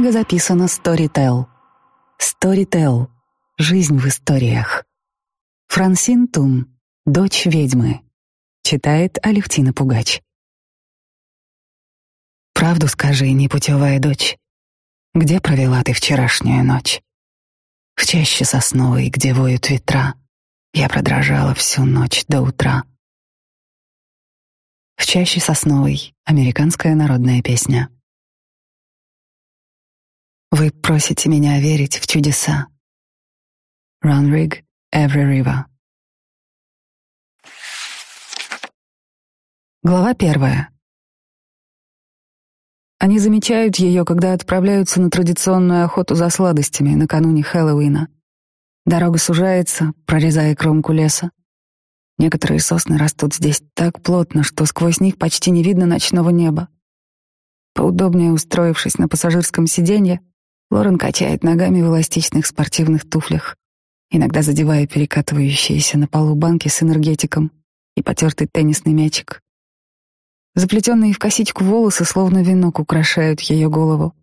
Книга записана Storytel. Storytel. Жизнь в историях. Франсин Тун, Дочь ведьмы. Читает Алевтина Пугач. Правду скажи, непутевая дочь. Где провела ты вчерашнюю ночь? В чаще сосновой, где воют ветра, Я продрожала всю ночь до утра. В чаще сосновой. Американская народная песня. Вы просите меня верить в чудеса. Ранриг Every River. Глава первая. Они замечают ее, когда отправляются на традиционную охоту за сладостями накануне Хэллоуина. Дорога сужается, прорезая кромку леса. Некоторые сосны растут здесь так плотно, что сквозь них почти не видно ночного неба. Поудобнее устроившись на пассажирском сиденье, Лорен качает ногами в эластичных спортивных туфлях, иногда задевая перекатывающиеся на полу банки с энергетиком и потертый теннисный мячик. Заплетенные в косичку волосы, словно венок, украшают ее голову.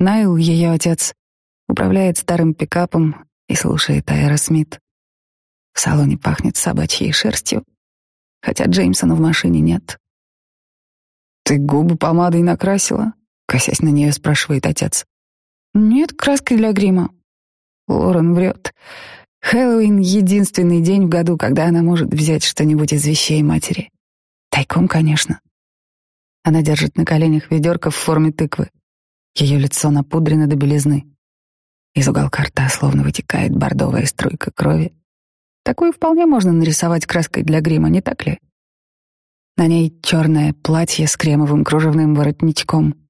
Найл, ее отец, управляет старым пикапом и слушает Айра Смит. В салоне пахнет собачьей шерстью, хотя Джеймсона в машине нет. «Ты губы помадой накрасила?» — косясь на нее спрашивает отец. Нет краски для грима. Лорен врет. Хэллоуин — единственный день в году, когда она может взять что-нибудь из вещей матери. Тайком, конечно. Она держит на коленях ведерко в форме тыквы. Ее лицо напудрено до белизны. Из уголка рта словно вытекает бордовая струйка крови. Такую вполне можно нарисовать краской для грима, не так ли? На ней черное платье с кремовым кружевным воротничком —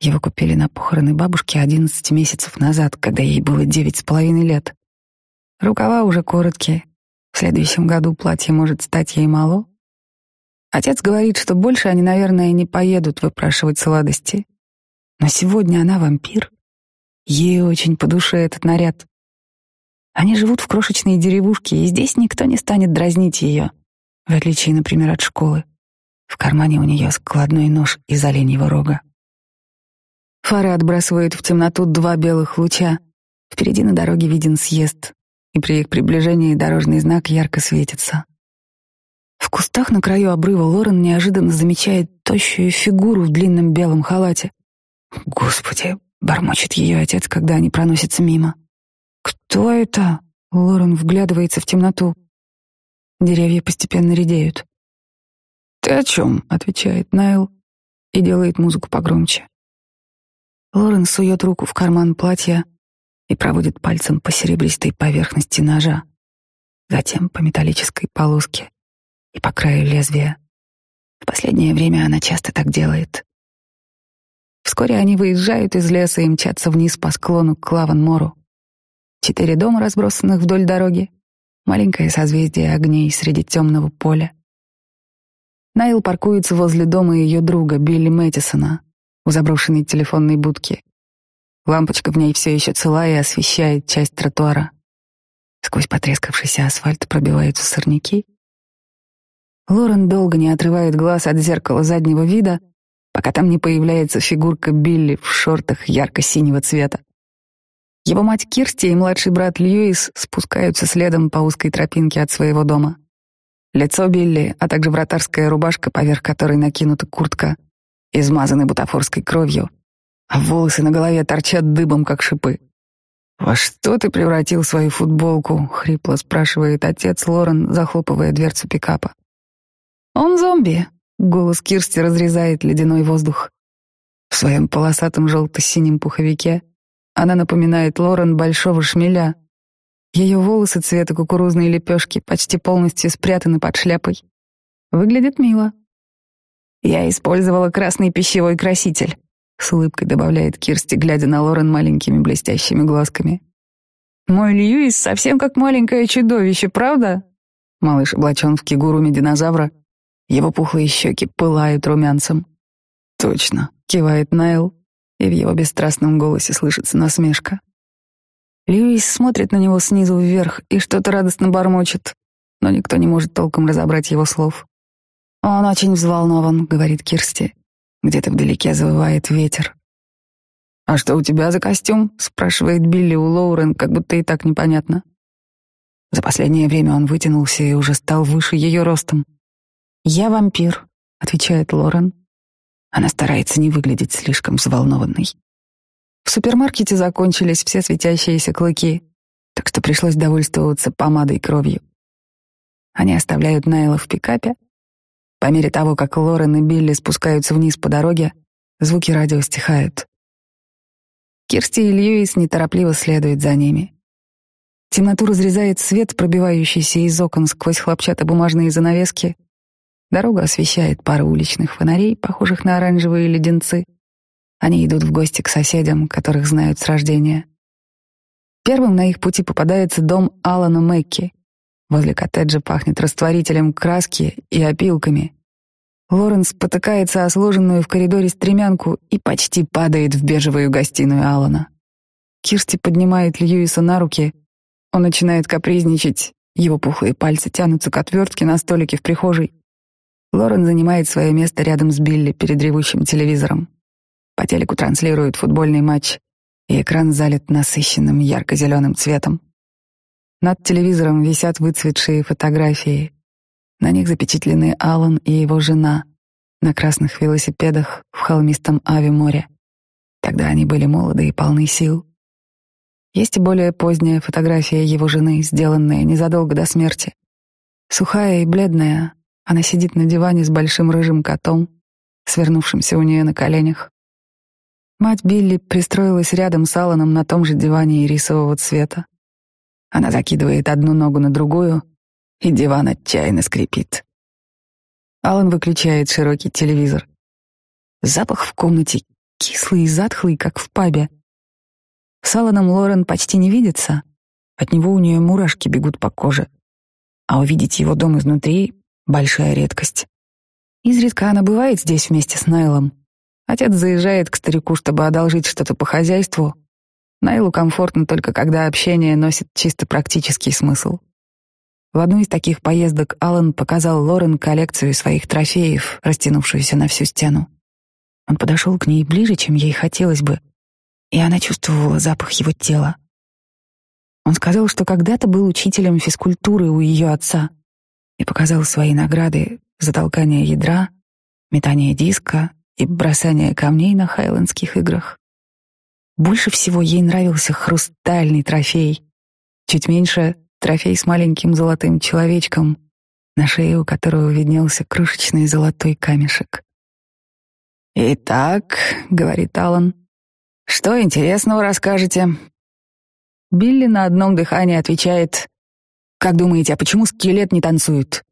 его купили на похороны бабушки 11 месяцев назад, когда ей было девять с половиной лет. Рукава уже короткие. В следующем году платье может стать ей мало. Отец говорит, что больше они, наверное, не поедут выпрашивать сладости. Но сегодня она вампир. Ей очень по душе этот наряд. Они живут в крошечной деревушке, и здесь никто не станет дразнить ее, в отличие, например, от школы. В кармане у нее складной нож из оленьего рога. Фары отбрасывают в темноту два белых луча. Впереди на дороге виден съезд, и при их приближении дорожный знак ярко светится. В кустах на краю обрыва Лорен неожиданно замечает тощую фигуру в длинном белом халате. «Господи!» — бормочет ее отец, когда они проносятся мимо. «Кто это?» — Лорен вглядывается в темноту. Деревья постепенно редеют. «Ты о чем?» — отвечает Найл и делает музыку погромче. Лорен сует руку в карман платья и проводит пальцем по серебристой поверхности ножа, затем по металлической полоске и по краю лезвия. В последнее время она часто так делает. Вскоре они выезжают из леса и мчатся вниз по склону к Лаван-Мору. Четыре дома, разбросанных вдоль дороги, маленькое созвездие огней среди темного поля. Найл паркуется возле дома ее друга Билли Мэттисона — у заброшенной телефонной будки. Лампочка в ней все еще цела и освещает часть тротуара. Сквозь потрескавшийся асфальт пробиваются сорняки. Лорен долго не отрывает глаз от зеркала заднего вида, пока там не появляется фигурка Билли в шортах ярко-синего цвета. Его мать Кирсти и младший брат Льюис спускаются следом по узкой тропинке от своего дома. Лицо Билли, а также вратарская рубашка, поверх которой накинута куртка, измазаны бутафорской кровью, а волосы на голове торчат дыбом, как шипы. «Во что ты превратил свою футболку?» — хрипло спрашивает отец Лорен, захлопывая дверцу пикапа. «Он зомби!» — голос Кирсти разрезает ледяной воздух. В своем полосатом желто-синем пуховике она напоминает Лорен большого шмеля. Ее волосы цвета кукурузной лепешки почти полностью спрятаны под шляпой. Выглядит мило. Я использовала красный пищевой краситель. С улыбкой добавляет Кирсти, глядя на Лорен маленькими блестящими глазками. Мой Льюис совсем как маленькое чудовище, правда? Малыш облачен в кигуруме динозавра. Его пухлые щеки пылают румянцем. Точно, кивает Найл, и в его бесстрастном голосе слышится насмешка. Льюис смотрит на него снизу вверх и что-то радостно бормочет, но никто не может толком разобрать его слов. Он очень взволнован, говорит Кирсти. Где-то вдалеке завывает ветер. «А что у тебя за костюм?» — спрашивает Билли у Лоурен, как будто и так непонятно. За последнее время он вытянулся и уже стал выше ее ростом. «Я вампир», — отвечает Лорен. Она старается не выглядеть слишком взволнованной. В супермаркете закончились все светящиеся клыки, так что пришлось довольствоваться помадой и кровью. Они оставляют Найла в пикапе, по мере того, как Лорен и Билли спускаются вниз по дороге, звуки радио стихают. Кирсти и Льюис неторопливо следуют за ними. Темноту разрезает свет, пробивающийся из окон сквозь хлопчатобумажные занавески. Дорога освещает пару уличных фонарей, похожих на оранжевые леденцы. Они идут в гости к соседям, которых знают с рождения. Первым на их пути попадается дом Алана Мэкки — Возле коттеджа пахнет растворителем краски и опилками. Лоренс потыкается о сложенную в коридоре стремянку и почти падает в бежевую гостиную Алана. Кирсти поднимает Льюиса на руки. Он начинает капризничать. Его пухлые пальцы тянутся к отвертке на столике в прихожей. Лорен занимает свое место рядом с Билли перед ревущим телевизором. По телеку транслируют футбольный матч, и экран залит насыщенным ярко-зеленым цветом. Над телевизором висят выцветшие фотографии. На них запечатлены Алан и его жена на красных велосипедах в холмистом Ави-море. Тогда они были молоды и полны сил. Есть и более поздняя фотография его жены, сделанная незадолго до смерти. Сухая и бледная, она сидит на диване с большим рыжим котом, свернувшимся у нее на коленях. Мать Билли пристроилась рядом с Аланом на том же диване ирисового цвета. Она закидывает одну ногу на другую, и диван отчаянно скрипит. Алан выключает широкий телевизор. Запах в комнате кислый и затхлый, как в пабе. С Аланом Лорен почти не видится. От него у нее мурашки бегут по коже. А увидеть его дом изнутри — большая редкость. Изредка она бывает здесь вместе с Найлом. Отец заезжает к старику, чтобы одолжить что-то по хозяйству, Найлу комфортно только когда общение носит чисто практический смысл. В одну из таких поездок Алан показал Лорен коллекцию своих трофеев, растянувшуюся на всю стену. Он подошел к ней ближе, чем ей хотелось бы, и она чувствовала запах его тела. Он сказал, что когда-то был учителем физкультуры у ее отца и показал свои награды за толкание ядра, метание диска и бросание камней на Хайлендских играх. Больше всего ей нравился хрустальный трофей. Чуть меньше — трофей с маленьким золотым человечком, на шее у которого виднелся крошечный золотой камешек. «Итак», — говорит Алан, — «что интересного расскажете?» Билли на одном дыхании отвечает, «Как думаете, а почему скелет не танцует?»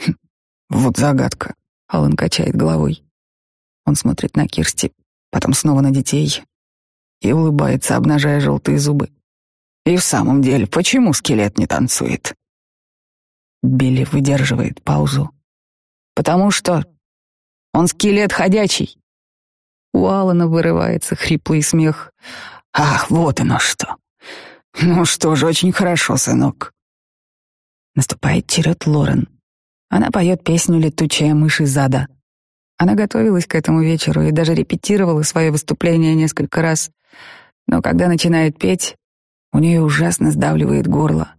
«Хм, «Вот загадка», — Алан качает головой. Он смотрит на Кирсти, потом снова на детей, и улыбается, обнажая желтые зубы. «И в самом деле, почему скелет не танцует?» Билли выдерживает паузу. «Потому что он скелет ходячий!» У Алана вырывается хриплый смех. «Ах, вот оно что! Ну что же, очень хорошо, сынок!» Наступает черед Лорен. Она поет песню «Летучая мышь из ада». Она готовилась к этому вечеру и даже репетировала свое выступление несколько раз. Но когда начинает петь, у нее ужасно сдавливает горло.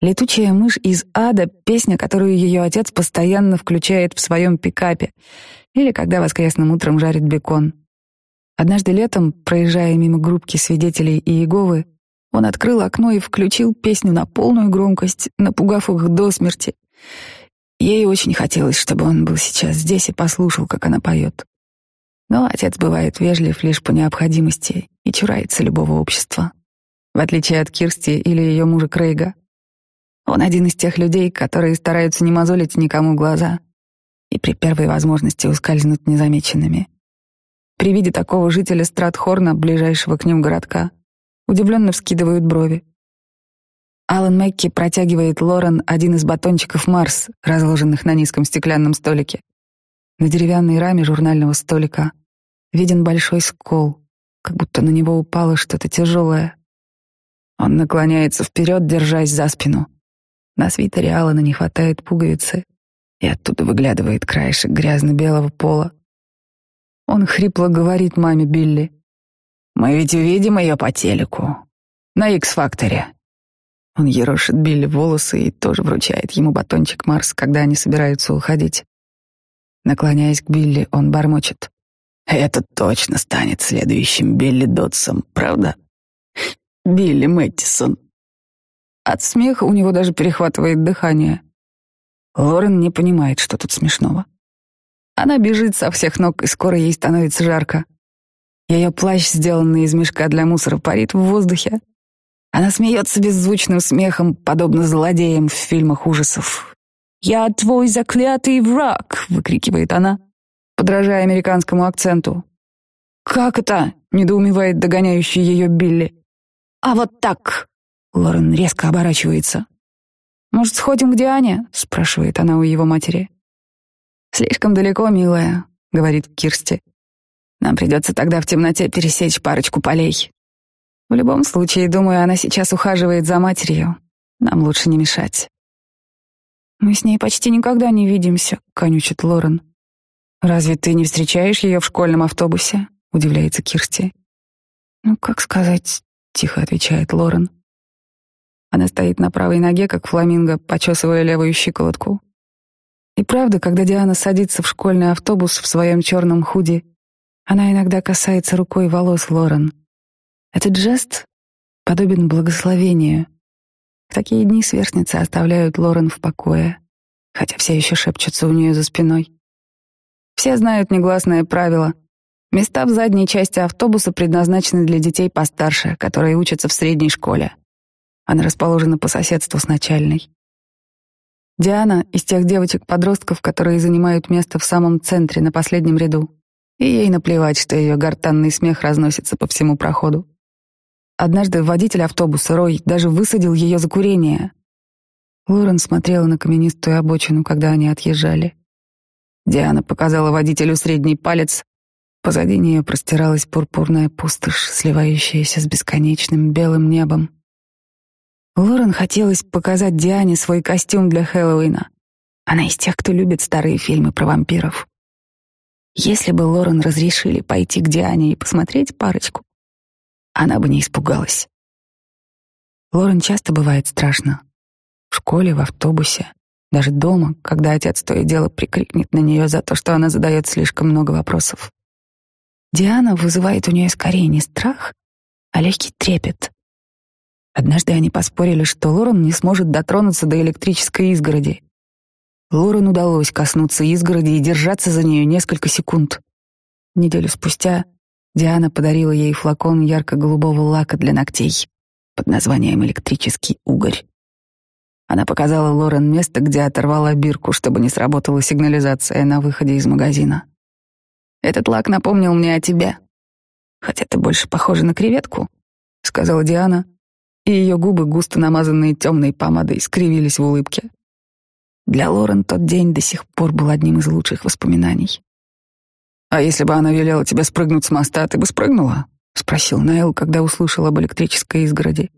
«Летучая мышь из ада» — песня, которую ее отец постоянно включает в своем пикапе или когда воскресным утром жарит бекон. Однажды летом, проезжая мимо группки свидетелей Иеговы, он открыл окно и включил песню на полную громкость, напугав их до смерти — Ей очень хотелось, чтобы он был сейчас здесь и послушал, как она поет. Но отец бывает вежлив лишь по необходимости и чурается любого общества, в отличие от Кирсти или ее мужа Крейга. Он один из тех людей, которые стараются не мозолить никому глаза и при первой возможности ускользнуть незамеченными. При виде такого жителя Стратхорна, ближайшего к ним городка, удивленно вскидывают брови. Алан Мэкки протягивает Лорен один из батончиков Марс, разложенных на низком стеклянном столике. На деревянной раме журнального столика виден большой скол, как будто на него упало что-то тяжелое. Он наклоняется вперед, держась за спину. На свитере Алана не хватает пуговицы, и оттуда выглядывает краешек грязно-белого пола. Он хрипло говорит маме Билли. «Мы ведь увидим ее по телеку. На X-факторе. Он ерошит Билли волосы и тоже вручает ему батончик Марс, когда они собираются уходить. Наклоняясь к Билли, он бормочет. «Этот точно станет следующим Билли Дотсом, правда? Билли Мэттисон». От смеха у него даже перехватывает дыхание. Лорен не понимает, что тут смешного. Она бежит со всех ног, и скоро ей становится жарко. Ее плащ, сделанный из мешка для мусора, парит в воздухе. Она смеется беззвучным смехом, подобно злодеям в фильмах ужасов. «Я твой заклятый враг!» — выкрикивает она, подражая американскому акценту. «Как это?» — недоумевает догоняющий ее Билли. «А вот так!» — Лорен резко оборачивается. «Может, сходим к Диане?» — спрашивает она у его матери. «Слишком далеко, милая», — говорит Кирсти. «Нам придется тогда в темноте пересечь парочку полей». В любом случае, думаю, она сейчас ухаживает за матерью. Нам лучше не мешать. Мы с ней почти никогда не видимся, конючит Лорен. Разве ты не встречаешь ее в школьном автобусе? Удивляется Кирсти. Ну, как сказать, тихо отвечает Лорен. Она стоит на правой ноге, как фламинго, почесывая левую щиколотку. И правда, когда Диана садится в школьный автобус в своем черном худи, она иногда касается рукой волос Лорен — этот жест подобен благословению. В такие дни сверстницы оставляют Лорен в покое, хотя все еще шепчутся у нее за спиной. Все знают негласное правило. Места в задней части автобуса предназначены для детей постарше, которые учатся в средней школе. Она расположена по соседству с начальной. Диана из тех девочек-подростков, которые занимают место в самом центре, на последнем ряду. И ей наплевать, что ее гортанный смех разносится по всему проходу. Однажды водитель автобуса Рой даже высадил ее за курение. Лорен смотрела на каменистую обочину, когда они отъезжали. Диана показала водителю средний палец. Позади нее простиралась пурпурная пустошь, сливающаяся с бесконечным белым небом. Лорен хотелось показать Диане свой костюм для Хэллоуина. Она из тех, кто любит старые фильмы про вампиров. Если бы Лорен разрешили пойти к Диане и посмотреть парочку, она бы не испугалась. Лорен часто бывает страшно. В школе, в автобусе, даже дома, когда отец то и дело прикрикнет на нее за то, что она задает слишком много вопросов. Диана вызывает у нее скорее не страх, а легкий трепет. Однажды они поспорили, что Лорен не сможет дотронуться до электрической изгороди. Лорен удалось коснуться изгороди и держаться за нее несколько секунд. Неделю спустя Диана подарила ей флакон ярко-голубого лака для ногтей под названием «Электрический угорь». Она показала Лорен место, где оторвала бирку, чтобы не сработала сигнализация на выходе из магазина. «Этот лак напомнил мне о тебе. Хотя ты больше похожа на креветку», — сказала Диана, и ее губы, густо намазанные темной помадой, скривились в улыбке. Для Лорен тот день до сих пор был одним из лучших воспоминаний. «А если бы она велела тебе спрыгнуть с моста, ты бы спрыгнула?» — спросил Найл, когда услышал об электрической изгороди.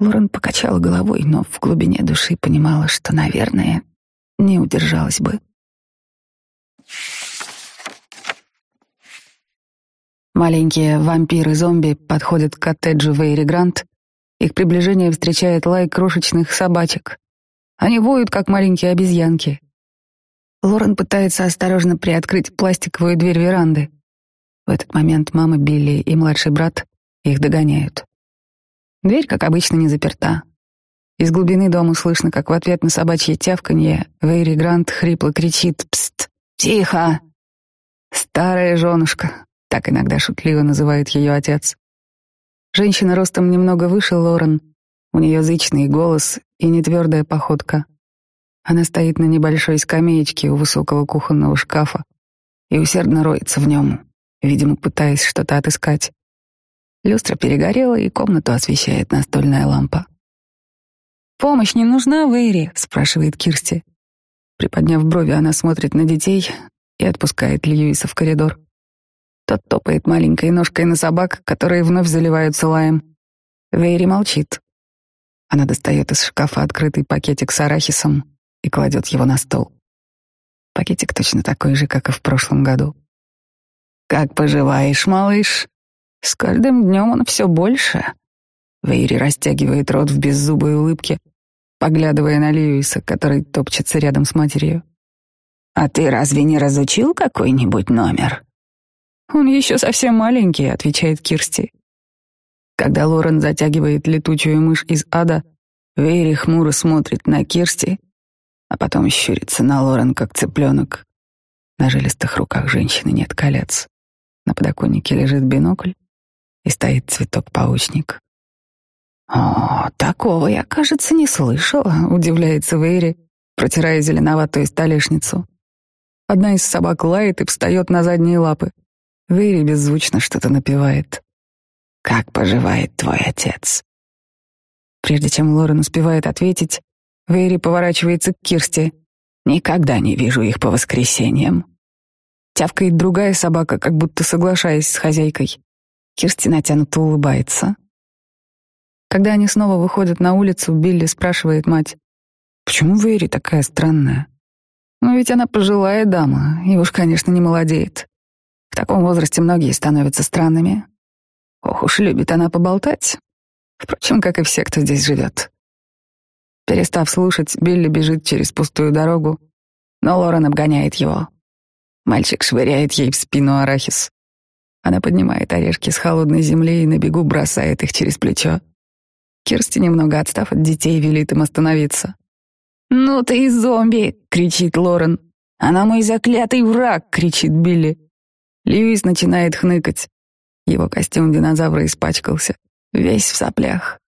Лорен покачала головой, но в глубине души понимала, что, наверное, не удержалась бы. Маленькие вампиры-зомби подходят к коттеджу Вейри Грант. Их приближение встречает лай крошечных собачек. Они воют, как маленькие обезьянки. Лорен пытается осторожно приоткрыть пластиковую дверь веранды. В этот момент мама Билли и младший брат их догоняют. Дверь, как обычно, не заперта. Из глубины дома слышно, как в ответ на собачье тявканье Вейри Грант хрипло кричит «Пст! Тихо!» «Старая женушка!» — так иногда шутливо называет ее отец. Женщина ростом немного выше Лорен, у нее зычный голос и нетвердая походка — она стоит на небольшой скамеечке у высокого кухонного шкафа и усердно роется в нем, видимо, пытаясь что-то отыскать. Люстра перегорела, и комнату освещает настольная лампа. «Помощь не нужна, Вейри, — спрашивает Кирсти. Приподняв брови, она смотрит на детей и отпускает Льюиса в коридор. Тот топает маленькой ножкой на собак, которые вновь заливаются лаем. Вейри молчит. Она достает из шкафа открытый пакетик с арахисом, и кладет его на стол. Пакетик точно такой же, как и в прошлом году. «Как поживаешь, малыш?» С каждым днем он все больше. Вейри растягивает рот в беззубой улыбке, поглядывая на Льюиса, который топчется рядом с матерью. «А ты разве не разучил какой-нибудь номер?» «Он еще совсем маленький», — отвечает Кирсти. Когда Лорен затягивает летучую мышь из ада, Вейри хмуро смотрит на Кирсти, а потом щурится на Лорен, как цыпленок. На жилистых руках женщины нет колец. На подоконнике лежит бинокль и стоит цветок-паучник. «О, такого я, кажется, не слышала», — удивляется Вейри протирая зеленоватую столешницу. Одна из собак лает и встает на задние лапы. Вейри беззвучно что-то напевает. «Как поживает твой отец?» Прежде чем Лорен успевает ответить, Вэри поворачивается к Кирсти. Никогда не вижу их по воскресеньям. Тявкает другая собака, как будто соглашаясь с хозяйкой. Кирсти натянуто улыбается. Когда они снова выходят на улицу, Билли спрашивает мать, «Почему Вэри такая странная?» «Ну ведь она пожилая дама, и уж, конечно, не молодеет. В таком возрасте многие становятся странными. Ох уж любит она поболтать. Впрочем, как и все, кто здесь живет. Перестав слушать, Билли бежит через пустую дорогу, но Лорен обгоняет его. Мальчик швыряет ей в спину арахис. Она поднимает орешки с холодной земли и на бегу бросает их через плечо. Кирсти, немного отстав от детей, велит им остановиться. «Ну ты и зомби!» — кричит Лорен. «Она мой заклятый враг!» — кричит Билли. Льюис начинает хныкать. Его костюм динозавра испачкался, весь в соплях.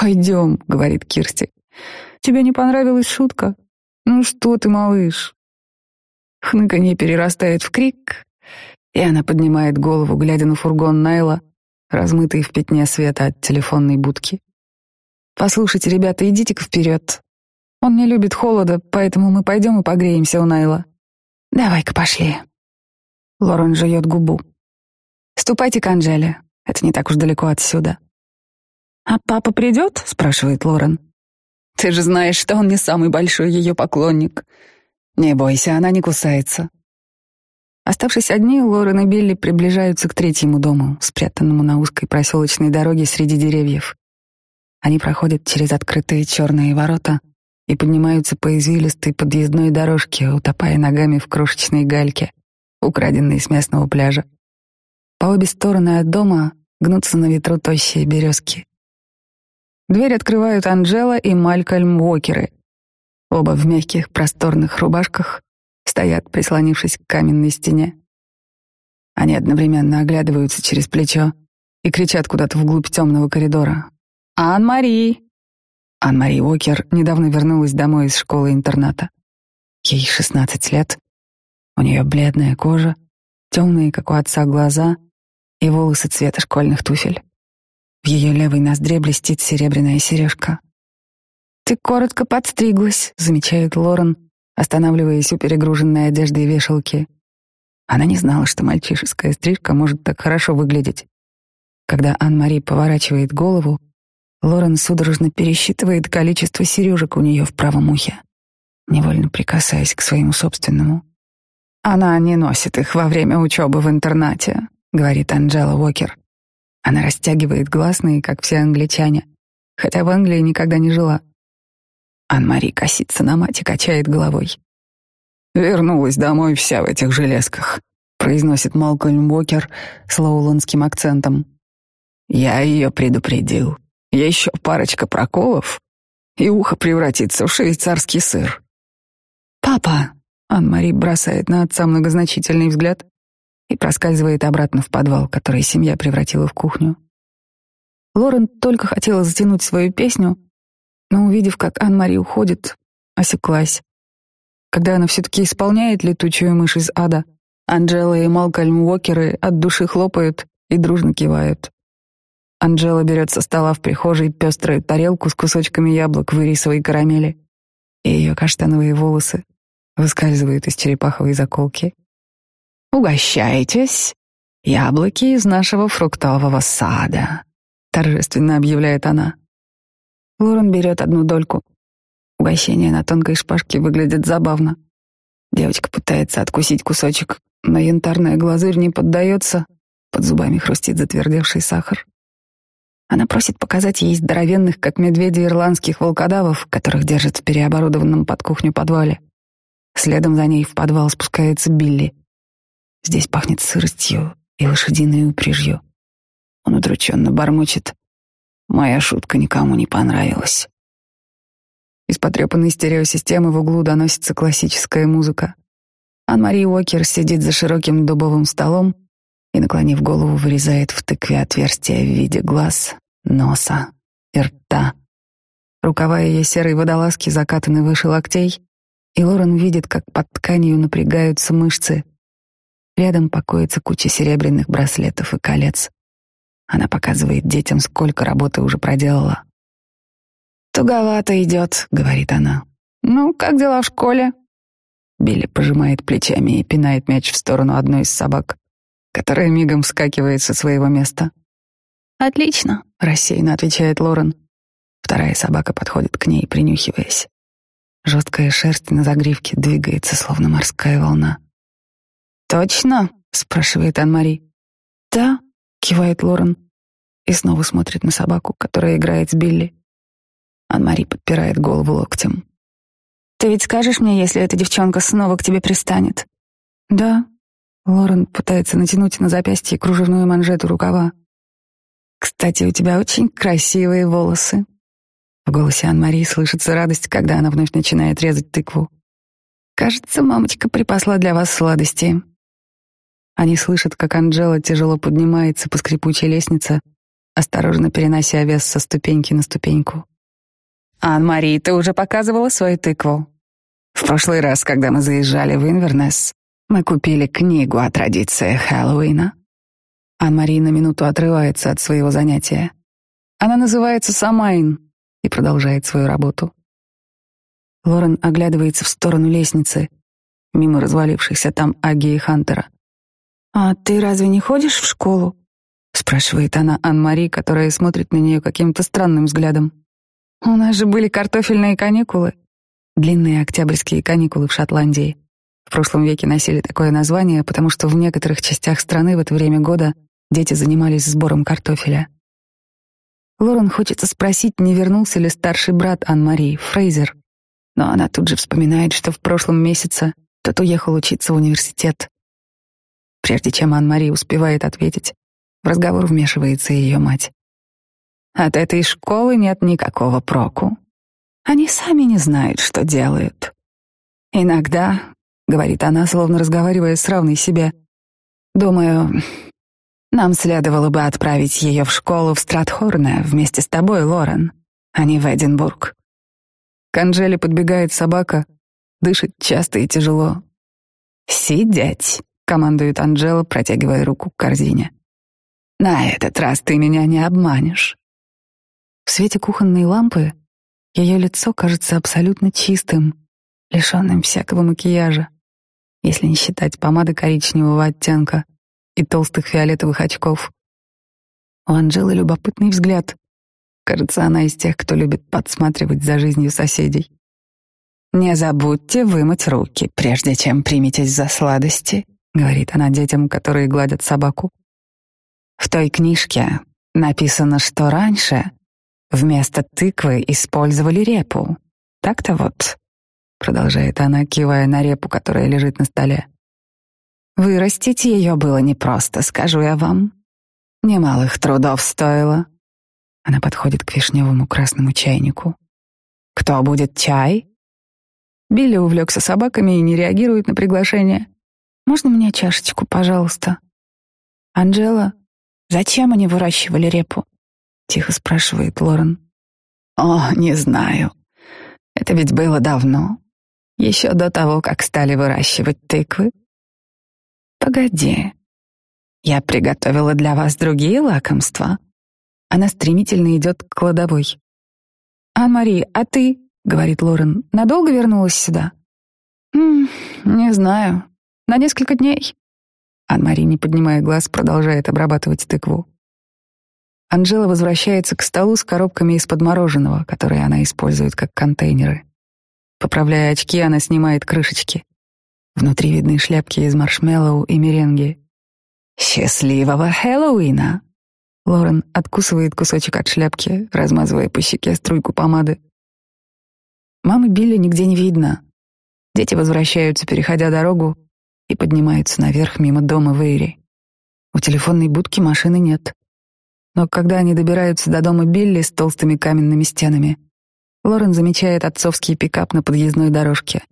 «Пойдем», — говорит Кирсти. «Тебе не понравилась шутка? Ну что ты, малыш?» Хныканье перерастает в крик, и она поднимает голову, глядя на фургон Найла, размытый в пятне света от телефонной будки. «Послушайте, ребята, идите-ка вперед. Он не любит холода, поэтому мы пойдем и погреемся у Найла. Давай-ка пошли». Лорен жует губу. «Ступайте к Анжеле. Это не так уж далеко отсюда». «А папа придет?» — спрашивает Лорен. «Ты же знаешь, что он не самый большой ее поклонник. Не бойся, она не кусается». Оставшись одни, Лорен и Билли приближаются к третьему дому, спрятанному на узкой проселочной дороге среди деревьев. Они проходят через открытые черные ворота и поднимаются по извилистой подъездной дорожке, утопая ногами в крошечной гальке, украденной с мясного пляжа. По обе стороны от дома гнутся на ветру тощие березки. Дверь открывают Анжела и Малькольм Уокеры. Оба в мягких просторных рубашках стоят, прислонившись к каменной стене. Они одновременно оглядываются через плечо и кричат куда-то вглубь темного коридора. «Ан-Мари!» Ан-Мари Уокер недавно вернулась домой из школы-интерната. Ей 16 лет. У нее бледная кожа, темные, как у отца, глаза и волосы цвета школьных туфель. В ее левой ноздре блестит серебряная сережка. «Ты коротко подстриглась», — замечает Лорен, останавливаясь у перегруженной одежды и вешалки. Она не знала, что мальчишеская стрижка может так хорошо выглядеть. Когда Ан-Мари поворачивает голову, Лорен судорожно пересчитывает количество сережек у нее в правом ухе, невольно прикасаясь к своему собственному. «Она не носит их во время учебы в интернате», — говорит Анджела Уокер. Она растягивает гласные, как все англичане, хотя в Англии никогда не жила. Ан-Мари косится на мать и качает головой. «Вернулась домой вся в этих железках», — произносит Малкольм Уокер с лоулонским акцентом. «Я ее предупредил. Еще парочка проколов, и ухо превратится в швейцарский сыр». «Папа!» — Ан-Мари бросает на отца многозначительный взгляд и проскальзывает обратно в подвал, который семья превратила в кухню. Лорен только хотела затянуть свою песню, но, увидев, как Ан-Мари уходит, осеклась. Когда она все-таки исполняет летучую мышь из ада, Анджела и Малкольм Уокеры от души хлопают и дружно кивают. Анджела берет со стола в прихожей пеструю тарелку с кусочками яблок в ирисовой карамели, и ее каштановые волосы выскальзывают из черепаховой заколки. Угощайтесь. Яблоки из нашего фруктового сада. Торжественно объявляет она. Лорен берет одну дольку. Угощение на тонкой шпажке выглядит забавно. Девочка пытается откусить кусочек, но янтарная глазурь не поддается. Под зубами хрустит затвердевший сахар. Она просит показать ей здоровенных, как медведи ирландских волкодавов, которых держат в переоборудованном под кухню подвале. Следом за ней в подвал спускается Билли. Здесь пахнет сыростью и лошадиной упряжью. Он удрученно бормочет. Моя шутка никому не понравилась. Из потрепанной стереосистемы в углу доносится классическая музыка. Ан-Мари Уокер сидит за широким дубовым столом и, наклонив голову, вырезает в тыкве отверстия в виде глаз, носа и рта. Рукава ее серой водолазки закатаны выше локтей, и Лорен видит, как под тканью напрягаются мышцы — Рядом покоятся куча серебряных браслетов и колец. Она показывает детям, сколько работы уже проделала. «Туговато идет», — говорит она. «Ну, как дела в школе?» Билли пожимает плечами и пинает мяч в сторону одной из собак, которая мигом вскакивает со своего места. «Отлично», — рассеянно отвечает Лорен. Вторая собака подходит к ней, принюхиваясь. Жесткая шерсть на загривке двигается, словно морская волна. «Точно?» — спрашивает Ан Мари. «Да», — кивает Лорен и снова смотрит на собаку, которая играет с Билли. Ан Мари подпирает голову локтем. «Ты ведь скажешь мне, если эта девчонка снова к тебе пристанет?» «Да». Лорен пытается натянуть на запястье кружевную манжету рукава. «Кстати, у тебя очень красивые волосы». В голосе Ан Мари слышится радость, когда она вновь начинает резать тыкву. «Кажется, мамочка припасла для вас сладости». Они слышат, как Анжела тяжело поднимается по скрипучей лестнице, осторожно перенося вес со ступеньки на ступеньку. «Ан-Мари, ты уже показывала свою тыкву?» «В прошлый раз, когда мы заезжали в Инвернес, мы купили книгу о традициях Хэллоуина». Ан-Мари на минуту отрывается от своего занятия. Она называется Самайн и продолжает свою работу. Лорен оглядывается в сторону лестницы, мимо развалившихся там Аги и Хантера. «А ты разве не ходишь в школу?» — спрашивает она Ан-Мари, которая смотрит на нее каким-то странным взглядом. «У нас же были картофельные каникулы». Длинные октябрьские каникулы в Шотландии. В прошлом веке носили такое название, потому что в некоторых частях страны в это время года дети занимались сбором картофеля. Лорен хочется спросить, не вернулся ли старший брат Ан-Мари, Фрейзер. Но она тут же вспоминает, что в прошлом месяце тот уехал учиться в университет прежде чем Анна-Мария успевает ответить. В разговор вмешивается ее мать. От этой школы нет никакого проку. Они сами не знают, что делают. Иногда, — говорит она, словно разговаривая с равной себе, — думаю, нам следовало бы отправить ее в школу в Стратхорне вместе с тобой, Лорен, а не в Эдинбург. К Анжеле подбегает собака, дышит часто и тяжело. «Сидеть!» командует Анжела, протягивая руку к корзине. «На этот раз ты меня не обманешь». В свете кухонной лампы ее лицо кажется абсолютно чистым, лишенным всякого макияжа, если не считать помады коричневого оттенка и толстых фиолетовых очков. У Анжелы любопытный взгляд. Кажется, она из тех, кто любит подсматривать за жизнью соседей. «Не забудьте вымыть руки, прежде чем приметесь за сладости Говорит она детям, которые гладят собаку. В той книжке написано, что раньше вместо тыквы использовали репу. Так-то вот, продолжает она, кивая на репу, которая лежит на столе. Вырастить ее было непросто, скажу я вам. Немалых трудов стоило. Она подходит к вишневому красному чайнику. «Кто будет чай?» Билли увлекся собаками и не реагирует на приглашение. Можно мне чашечку, пожалуйста? Анжела, зачем они выращивали репу? Тихо спрашивает Лорен. О, не знаю. Это ведь было давно. Еще до того, как стали выращивать тыквы. Погоди. Я приготовила для вас другие лакомства. Она стремительно идет к кладовой. «Ан-Мари, а ты?» — говорит Лорен. «Надолго вернулась сюда?» «Не знаю. На несколько дней. Анмари, не поднимая глаз, продолжает обрабатывать тыкву. Анжела возвращается к столу с коробками из-под мороженого, которые она использует как контейнеры. Поправляя очки, она снимает крышечки. Внутри видны шляпки из маршмеллоу и меренги. «Счастливого Хэллоуина!» Лорен откусывает кусочек от шляпки, размазывая по щеке струйку помады. Мамы Билли нигде не видно. Дети возвращаются, переходя дорогу, и поднимается наверх мимо дома Вейри. У телефонной будки машины нет. Но когда они добираются до дома Билли с толстыми каменными стенами, Лорен замечает отцовский пикап на подъездной дорожке.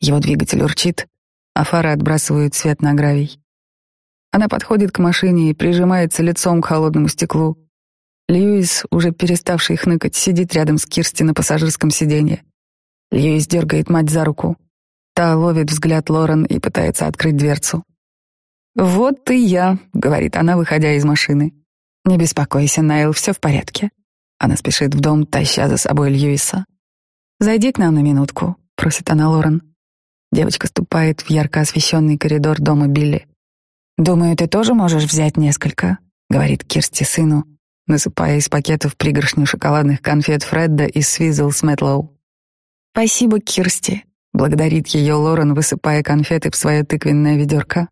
Его двигатель урчит, а фары отбрасывают свет на гравий. Она подходит к машине и прижимается лицом к холодному стеклу. Льюис, уже переставший хныкать, сидит рядом с Кирсти на пассажирском сиденье. Льюис дергает мать за руку. Та ловит взгляд Лорен и пытается открыть дверцу. «Вот и я», — говорит она, выходя из машины. «Не беспокойся, Найл, все в порядке». Она спешит в дом, таща за собой Льюиса. «Зайди к нам на минутку», — просит она Лорен. Девочка ступает в ярко освещенный коридор дома Билли. «Думаю, ты тоже можешь взять несколько», — говорит Кирсти сыну, насыпая из пакетов пригоршню шоколадных конфет Фредда и свизл с Мэтлоу. «Спасибо, Кирсти», Благодарит ее Лорен, высыпая конфеты в свое тыквенное ведерко.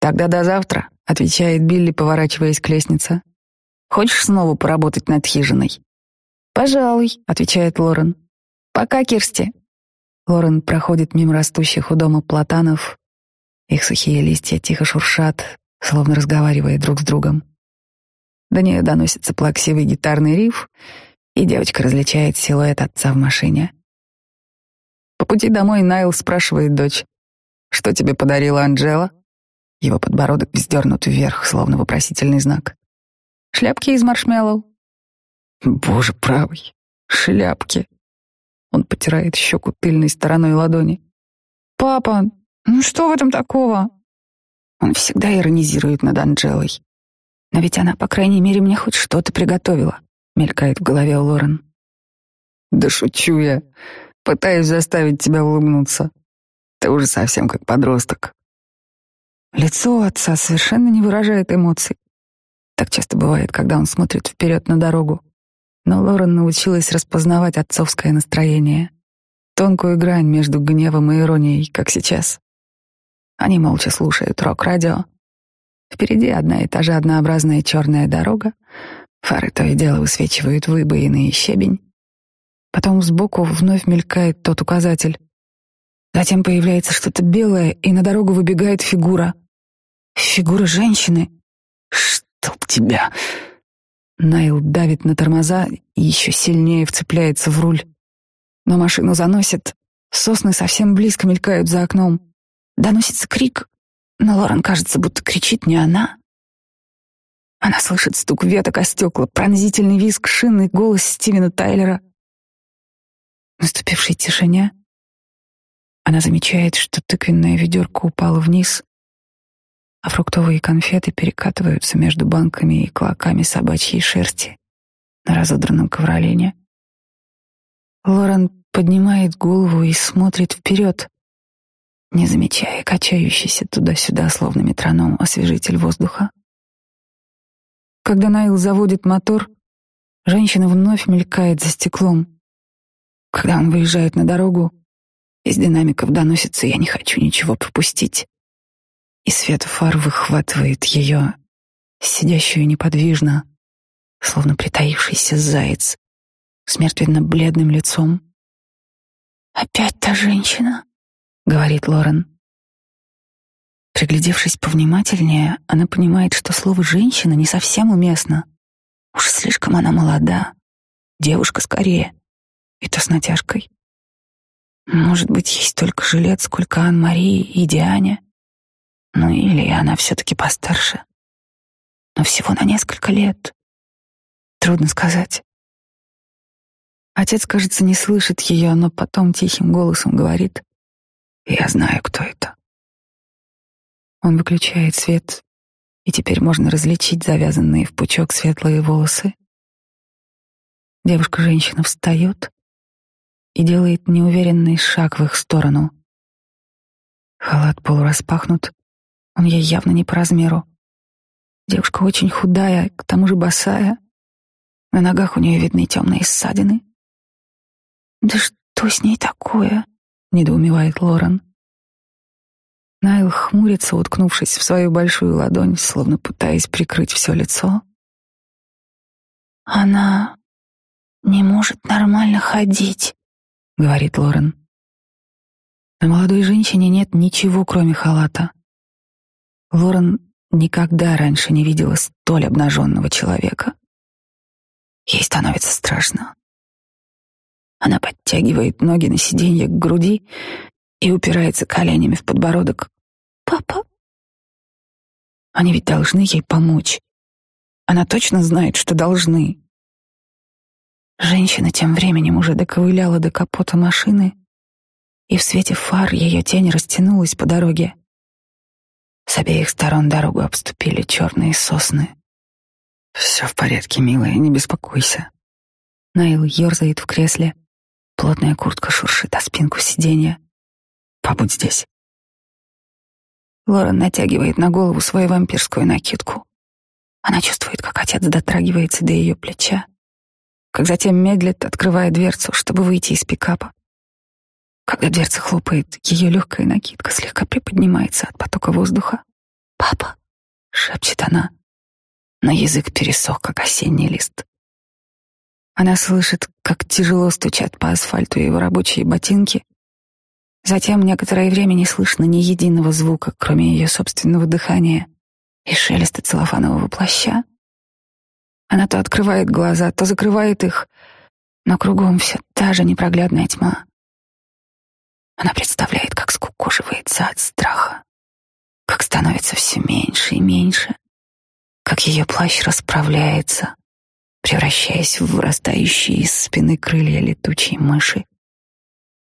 «Тогда до завтра», — отвечает Билли, поворачиваясь к лестнице. «Хочешь снова поработать над хижиной?» «Пожалуй», — отвечает Лорен. «Пока, Кирсти». Лорен проходит мимо растущих у дома платанов. Их сухие листья тихо шуршат, словно разговаривая друг с другом. До нее доносится плаксивый гитарный риф, и девочка различает силуэт отца в машине пути домой Найл спрашивает дочь. «Что тебе подарила Анджела?» Его подбородок вздернут вверх, словно вопросительный знак. «Шляпки из маршмеллоу». «Боже правый, шляпки!» Он потирает щеку тыльной стороной ладони. «Папа, ну что в этом такого?» Он всегда иронизирует над Анджелой. «Но ведь она, по крайней мере, мне хоть что-то приготовила», — мелькает в голове Лорен. «Да шучу я. Пытаюсь заставить тебя улыбнуться. Ты уже совсем как подросток. Лицо отца совершенно не выражает эмоций. Так часто бывает, когда он смотрит вперед на дорогу. Но Лорен научилась распознавать отцовское настроение. Тонкую грань между гневом и иронией, как сейчас. Они молча слушают рок-радио. Впереди одна и та же однообразная черная дорога. Фары то и дело высвечивают выбоины и щебень. Потом сбоку вновь мелькает тот указатель. Затем появляется что-то белое, и на дорогу выбегает фигура. Фигура женщины. «Чтоб тебя!» Найл давит на тормоза и еще сильнее вцепляется в руль. Но машину заносит. Сосны совсем близко мелькают за окном. Доносится крик, но Лорен кажется, будто кричит не она. Она слышит стук веток о стекла, пронзительный визг шины, голос Стивена Тайлера — Наступившей тишине она замечает, что тыквенное ведерко упало вниз, а фруктовые конфеты перекатываются между банками и клоками собачьей шерсти на разодранном ковролине. Лорен поднимает голову и смотрит вперед, не замечая качающийся туда-сюда, словно метроном, освежитель воздуха. Когда Найл заводит мотор, женщина вновь мелькает за стеклом — когда он выезжает на дорогу, из динамиков доносится «я не хочу ничего пропустить». И свет фар выхватывает ее, сидящую неподвижно, словно притаившийся заяц, с мертвенно-бледным лицом. «Опять та женщина», — говорит Лорен. Приглядевшись повнимательнее, она понимает, что слово «женщина» не совсем уместно. Уж слишком она молода. Девушка скорее. Это с натяжкой. Может быть, есть столько же лет, сколько Ан-Марии и Диане. Ну или она все-таки постарше. Но всего на несколько лет. Трудно сказать. Отец, кажется, не слышит ее, но потом тихим голосом говорит «Я знаю, кто это». Он выключает свет, и теперь можно различить завязанные в пучок светлые волосы. Девушка-женщина встает, и делает неуверенный шаг в их сторону. Халат был он ей явно не по размеру. Девушка очень худая, к тому же босая. На ногах у нее видны темные ссадины. «Да что с ней такое?» — недоумевает Лорен. Найл хмурится, уткнувшись в свою большую ладонь, словно пытаясь прикрыть все лицо. «Она не может нормально ходить», — говорит Лорен. На молодой женщине нет ничего, кроме халата. Лорен никогда раньше не видела столь обнаженного человека. Ей становится страшно. Она подтягивает ноги на сиденье к груди и упирается коленями в подбородок. «Папа!» Они ведь должны ей помочь. Она точно знает, что должны. Женщина тем временем уже доковыляла до капота машины, и в свете фар ее тень растянулась по дороге. С обеих сторон дорогу обступили черные сосны. «Все в порядке, милая, не беспокойся». Найл ерзает в кресле. Плотная куртка шуршит о спинку сиденья. «Побудь здесь». Лора натягивает на голову свою вампирскую накидку. Она чувствует, как отец дотрагивается до ее плеча, как затем медлит, открывая дверцу, чтобы выйти из пикапа. Когда дверца хлопает, ее легкая накидка слегка приподнимается от потока воздуха. «Папа!» — шепчет она. Но язык пересох, как осенний лист. Она слышит, как тяжело стучат по асфальту его рабочие ботинки. Затем некоторое время не слышно ни единого звука, кроме ее собственного дыхания и шелеста целлофанового плаща, она-то открывает глаза, то закрывает их, но кругом все та же непроглядная тьма. Она представляет, как скукоживается от страха, как становится все меньше и меньше, как ее плащ расправляется, превращаясь в вырастающие из спины крылья летучей мыши.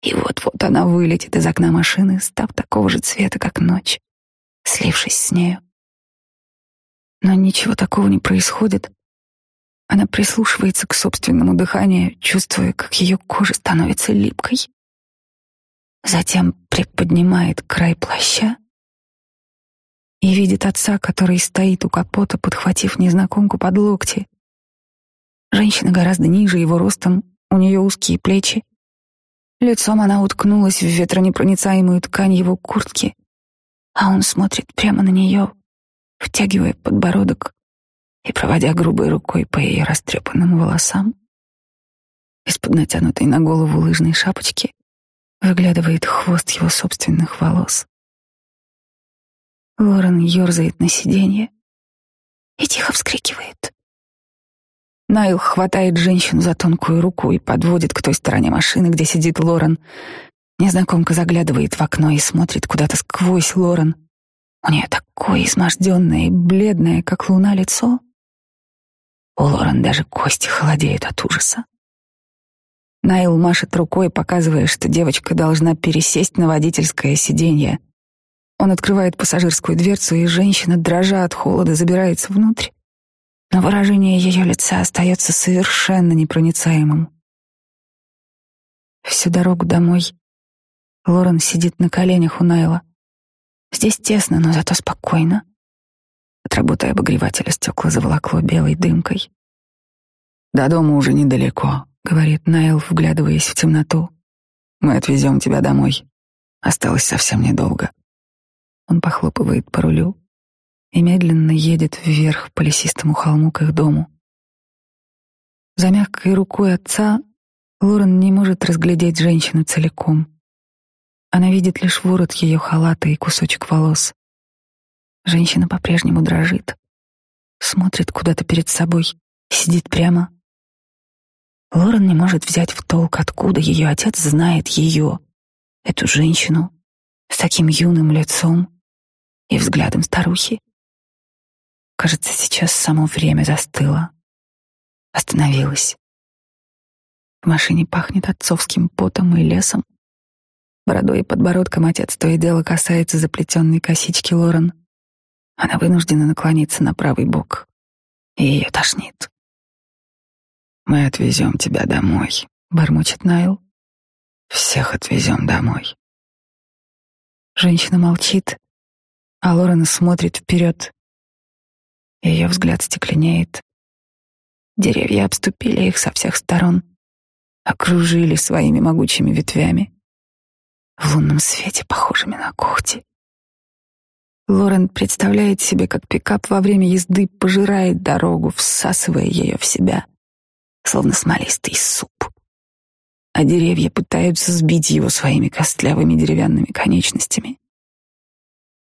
И вот-вот она вылетит из окна машины, став такого же цвета, как ночь, слившись с нею. Но ничего такого не происходит. Она прислушивается к собственному дыханию, чувствуя, как ее кожа становится липкой. Затем приподнимает край плаща и видит отца, который стоит у капота, подхватив незнакомку под локти. Женщина гораздо ниже его ростом, у нее узкие плечи. Лицом она уткнулась в ветронепроницаемую ткань его куртки, а он смотрит прямо на нее, втягивая подбородок и, проводя грубой рукой по ее растрепанным волосам, из-под натянутой на голову лыжной шапочки выглядывает хвост его собственных волос. Лорен ерзает на сиденье и тихо вскрикивает. Найл хватает женщину за тонкую руку и подводит к той стороне машины, где сидит Лорен. Незнакомка заглядывает в окно и смотрит куда-то сквозь Лорен. У нее такое изможденное и бледное, как луна, лицо, у Лорен даже кости холодеют от ужаса. Найл машет рукой, показывая, что девочка должна пересесть на водительское сиденье. Он открывает пассажирскую дверцу, и женщина, дрожа от холода, забирается внутрь. Но выражение ее лица остается совершенно непроницаемым. Всю дорогу домой Лорен сидит на коленях у Найла. Здесь тесно, но зато спокойно от работы обогревателя стекла заволокло белой дымкой. «До дома уже недалеко», — говорит Найл, вглядываясь в темноту. «Мы отвезем тебя домой. Осталось совсем недолго». Он похлопывает по рулю и медленно едет вверх по лесистому холму к их дому. За мягкой рукой отца Лорен не может разглядеть женщину целиком. Она видит лишь ворот ее халата и кусочек волос. Женщина по-прежнему дрожит. Смотрит куда-то перед собой, сидит прямо. Лорен не может взять в толк, откуда ее отец знает ее, эту женщину, с таким юным лицом и взглядом старухи. Кажется, сейчас само время застыло, остановилось. В машине пахнет отцовским потом и лесом. Бородой и подбородком отец то и дело касается заплетенной косички Лорен. Она вынуждена наклониться на правый бок, и ее тошнит. «Мы отвезем тебя домой», — бормочет Найл. «Всех отвезем домой». Женщина молчит, а Лорена смотрит вперед. Ее взгляд стекленеет. Деревья обступили их со всех сторон, окружили своими могучими ветвями, в лунном свете похожими на когти. Лорен представляет себе, как пикап во время езды пожирает дорогу, всасывая ее в себя, словно смолистый суп. А деревья пытаются сбить его своими костлявыми деревянными конечностями.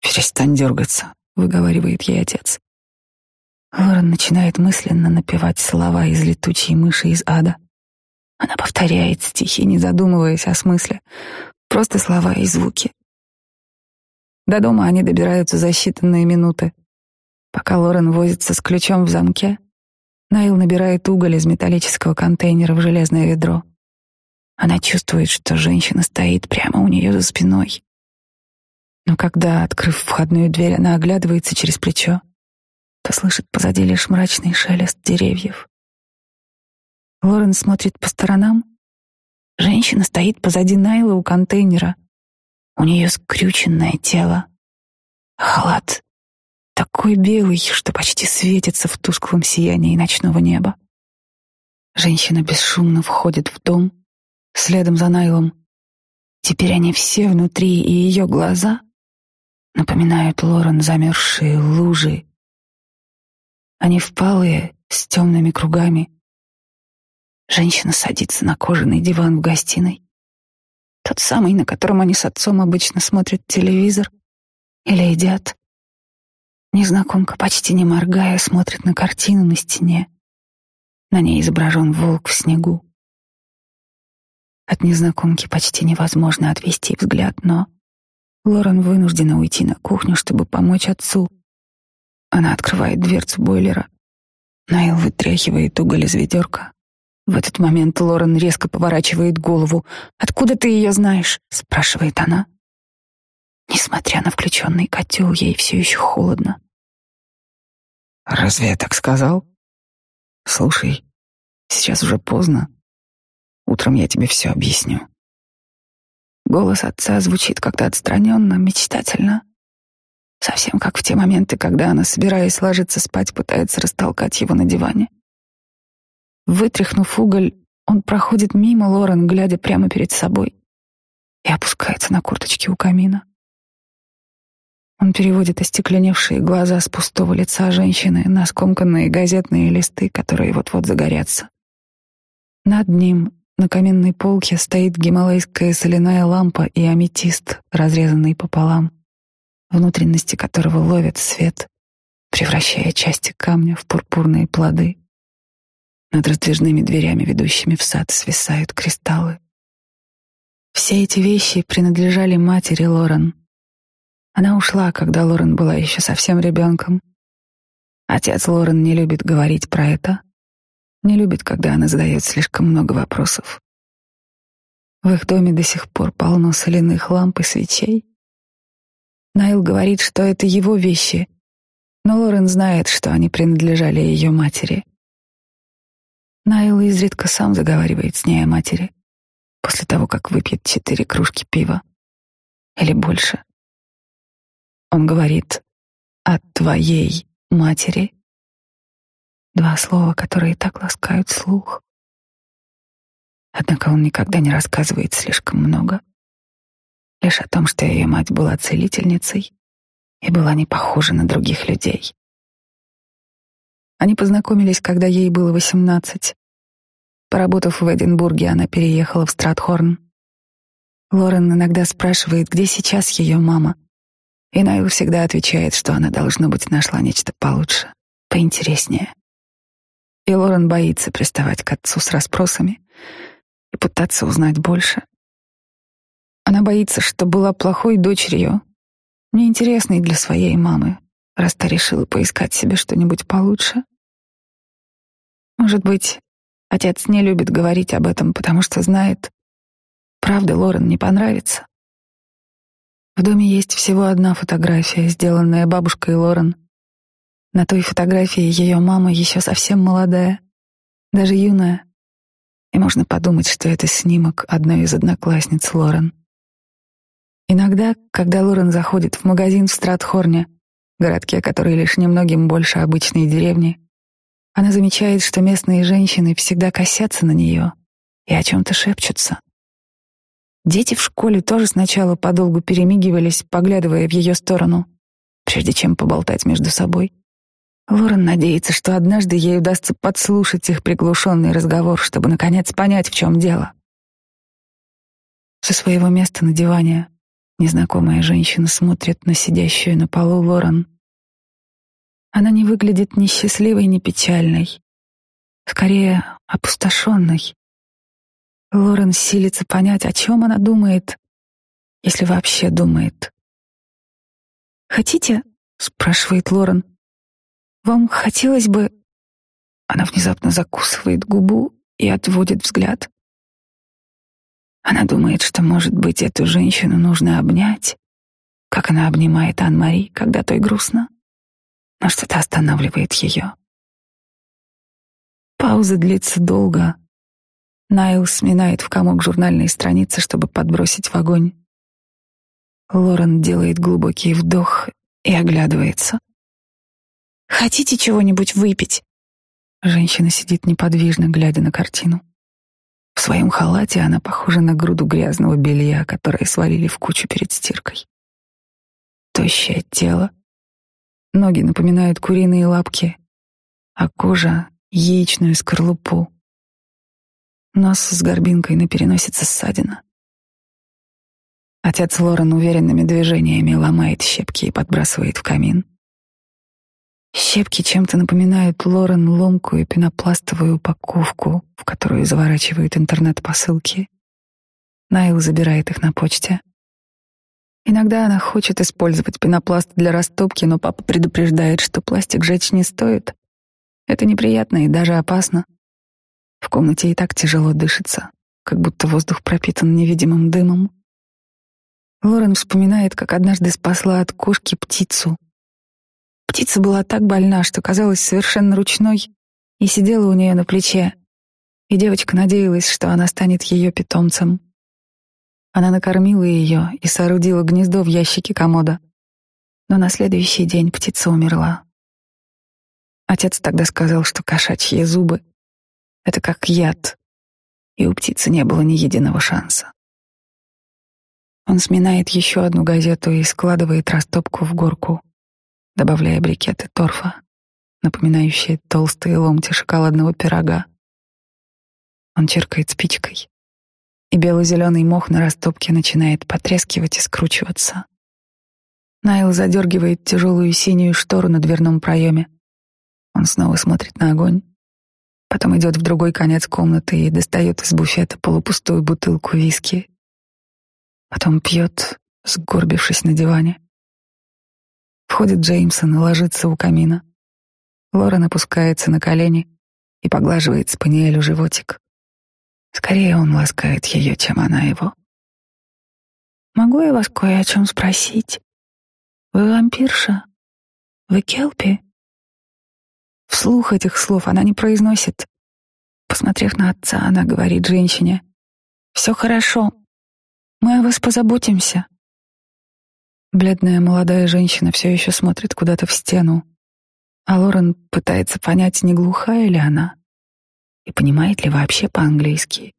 «Перестань дергаться», — выговаривает ей отец. Лорен начинает мысленно напевать слова из летучей мыши из ада. Она повторяет стихи, не задумываясь о смысле, просто слова и звуки. До дома они добираются за считанные минуты. Пока Лорен возится с ключом в замке, Найл набирает уголь из металлического контейнера в железное ведро. Она чувствует, что женщина стоит прямо у нее за спиной. Но когда, открыв входную дверь, она оглядывается через плечо, то слышит позади лишь мрачный шелест деревьев. Лорен смотрит по сторонам. Женщина стоит позади Найла у контейнера — у нее скрюченное тело, халат такой белый, что почти светится в тусклом сиянии ночного неба. Женщина бесшумно входит в дом, следом за Найлом. Теперь они все внутри, и ее глаза напоминают Лорен замерзшие лужи. Они впалые, с темными кругами. Женщина садится на кожаный диван в гостиной. Тот самый, на котором они с отцом обычно смотрят телевизор или едят. Незнакомка, почти не моргая, смотрит на картину на стене. На ней изображен волк в снегу. От незнакомки почти невозможно отвести взгляд, но Лорен вынуждена уйти на кухню, чтобы помочь отцу. Она открывает дверцу бойлера. Найл вытряхивает уголь из ведерка. В этот момент Лорен резко поворачивает голову. «Откуда ты ее знаешь?» — спрашивает она. Несмотря на включенный котел, ей все еще холодно. «Разве я так сказал?» «Слушай, сейчас уже поздно. Утром я тебе все объясню». Голос отца звучит как-то отстраненно, мечтательно. Совсем как в те моменты, когда она, собираясь ложиться спать, пытается растолкать его на диване. Вытряхнув уголь, он проходит мимо Лорен, глядя прямо перед собой, и опускается на курточки у камина. Он переводит остекленевшие глаза с пустого лица женщины на скомканные газетные листы, которые вот-вот загорятся. Над ним на каменной полке стоит гималайская соляная лампа и аметист, разрезанный пополам, внутренности которого ловят свет, превращая части камня в пурпурные плоды. Над раздвижными дверями, ведущими в сад, свисают кристаллы. Все эти вещи принадлежали матери Лорен. Она ушла, когда Лорен была еще совсем ребенком. Отец Лорен не любит говорить про это, не любит, когда она задает слишком много вопросов. В их доме до сих пор полно соляных ламп и свечей. Найл говорит, что это его вещи, но Лорен знает, что они принадлежали ее матери. Найл изредка сам заговаривает с ней о матери, после того, как выпьет четыре кружки пива. Или больше. Он говорит о твоей матери». Два слова, которые так ласкают слух. Однако он никогда не рассказывает слишком много. Лишь о том, что ее мать была целительницей и была не похожа на других людей. Они познакомились, когда ей было восемнадцать. Поработав в Эдинбурге, она переехала в Стратхорн. Лорен иногда спрашивает, где сейчас ее мама. И Найл всегда отвечает, что она, должна быть, нашла нечто получше, поинтереснее. И Лорен боится приставать к отцу с расспросами и пытаться узнать больше. Она боится, что была плохой дочерью, неинтересной для своей мамы, раз та решила поискать себе что-нибудь получше. Может быть, отец не любит говорить об этом, потому что знает, правда Лорен не понравится. В доме есть всего одна фотография, сделанная бабушкой Лорен. На той фотографии ее мама еще совсем молодая, даже юная. И можно подумать, что это снимок одной из одноклассниц Лорен. Иногда, когда Лорен заходит в магазин в Стратхорне, городке, который лишь немногим больше обычной деревни, она замечает, что местные женщины всегда косятся на нее и о чем-то шепчутся. Дети в школе тоже сначала подолгу перемигивались, поглядывая в ее сторону, прежде чем поболтать между собой. Ворон надеется, что однажды ей удастся подслушать их приглушенный разговор, чтобы наконец понять, в чем дело. Со своего места на диване незнакомая женщина смотрит на сидящую на полу Лорен — она не выглядит ни счастливой, ни печальной. Скорее, опустошенной. Лорен силится понять, о чем она думает, если вообще думает. «Хотите?» — спрашивает Лорен. «Вам хотелось бы...» Она внезапно закусывает губу и отводит взгляд. Она думает, что, может быть, эту женщину нужно обнять, как она обнимает Ан-Мари, когда той грустно. Но что-то останавливает ее. Пауза длится долго. Найл сминает в комок журнальные страницы, чтобы подбросить в огонь. Лорен делает глубокий вдох и оглядывается. «Хотите чего-нибудь выпить?» Женщина сидит неподвижно, глядя на картину. В своем халате она похожа на груду грязного белья, которое свалили в кучу перед стиркой. Тощее тело, Ноги напоминают куриные лапки, а кожа — яичную скорлупу. Нос с горбинкой на переносице ссадина. Отец Лорен уверенными движениями ломает щепки и подбрасывает в камин. Щепки чем-то напоминают Лорен ломкую пенопластовую упаковку, в которую заворачивают интернет-посылки. Найл забирает их на почте. Иногда она хочет использовать пенопласт для растопки, но папа предупреждает, что пластик жечь не стоит. Это неприятно и даже опасно. В комнате и так тяжело дышится, как будто воздух пропитан невидимым дымом. Лорен вспоминает, как однажды спасла от кошки птицу. Птица была так больна, что казалась совершенно ручной и сидела у нее на плече. И девочка надеялась, что она станет ее питомцем. Она накормила ее и соорудила гнездо в ящике комода. Но на следующий день птица умерла. Отец тогда сказал, что кошачьи зубы — это как яд, и у птицы не было ни единого шанса. Он сминает еще одну газету и складывает растопку в горку, добавляя брикеты торфа, напоминающие толстые ломти шоколадного пирога. Он черкает спичкой и бело-зеленый мох на растопке начинает потрескивать и скручиваться. Найл задергивает тяжелую синюю штору на дверном проеме. Он снова смотрит на огонь. Потом идет в другой конец комнаты и достает из буфета полупустую бутылку виски. Потом пьет, сгорбившись на диване. Входит Джеймсон и ложится у камина. Лора опускается на колени и поглаживает спаниелю животик. Скорее он ласкает ее, чем она его. Могу я вас кое о чем спросить? Вы вампирша? Вы Келпи? Вслух этих слов она не произносит. Посмотрев на отца, она говорит женщине. «Все хорошо. Мы о вас позаботимся». Бледная молодая женщина все еще смотрит куда-то в стену, а Лорен пытается понять, не глухая ли она и понимает ли вообще по-английски.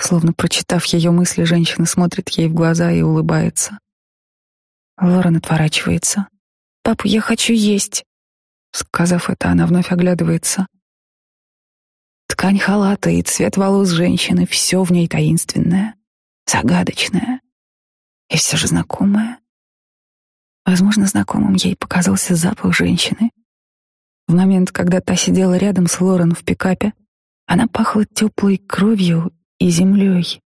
Словно прочитав ее мысли, женщина смотрит ей в глаза и улыбается. Лорен отворачивается. «Папа, я хочу есть!» Сказав это, она вновь оглядывается. Ткань халата и цвет волос женщины — все в ней таинственное, загадочное и все же знакомое. Возможно, знакомым ей показался запах женщины — в момент, когда та сидела рядом с Лорен в пикапе, она пахла теплой кровью и землей,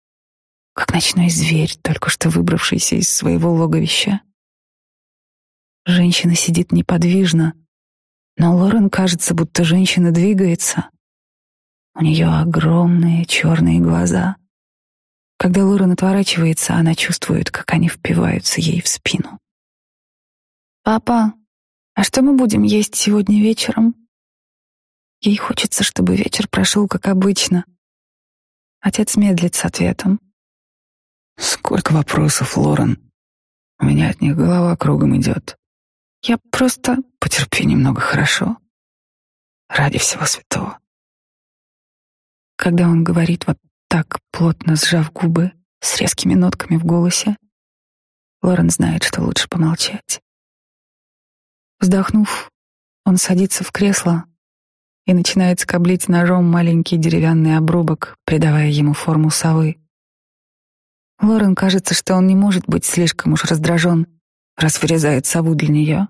как ночной зверь, только что выбравшийся из своего логовища. Женщина сидит неподвижно, но Лорен кажется, будто женщина двигается. У нее огромные черные глаза. Когда Лорен отворачивается, она чувствует, как они впиваются ей в спину. «Папа!» «А что мы будем есть сегодня вечером?» Ей хочется, чтобы вечер прошел как обычно. Отец медлит с ответом. «Сколько вопросов, Лорен. У меня от них голова кругом идет. Я просто потерпи немного, хорошо? Ради всего святого». Когда он говорит вот так, плотно сжав губы, с резкими нотками в голосе, Лорен знает, что лучше помолчать. Вздохнув, он садится в кресло и начинает скоблить ножом маленький деревянный обрубок, придавая ему форму совы. Лорен кажется, что он не может быть слишком уж раздражен, раз вырезает сову для нее.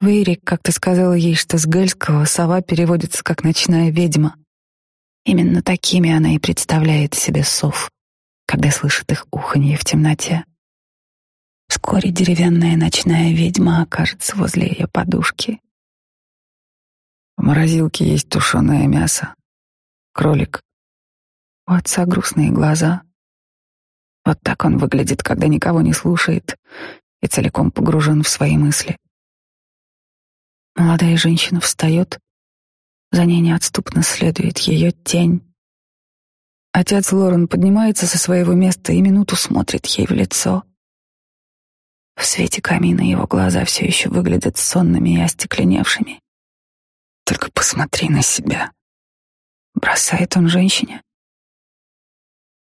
Вейрик как-то сказала ей, что с гельского сова переводится как «ночная ведьма». Именно такими она и представляет себе сов, когда слышит их уханье в темноте. Вскоре деревянная ночная ведьма окажется возле ее подушки. В морозилке есть тушеное мясо. Кролик. У отца грустные глаза. Вот так он выглядит, когда никого не слушает и целиком погружен в свои мысли. Молодая женщина встает, за ней неотступно следует ее тень. Отец Лорен поднимается со своего места и минуту смотрит ей в лицо. В свете камина его глаза все еще выглядят сонными и остекленевшими. «Только посмотри на себя!» Бросает он женщине.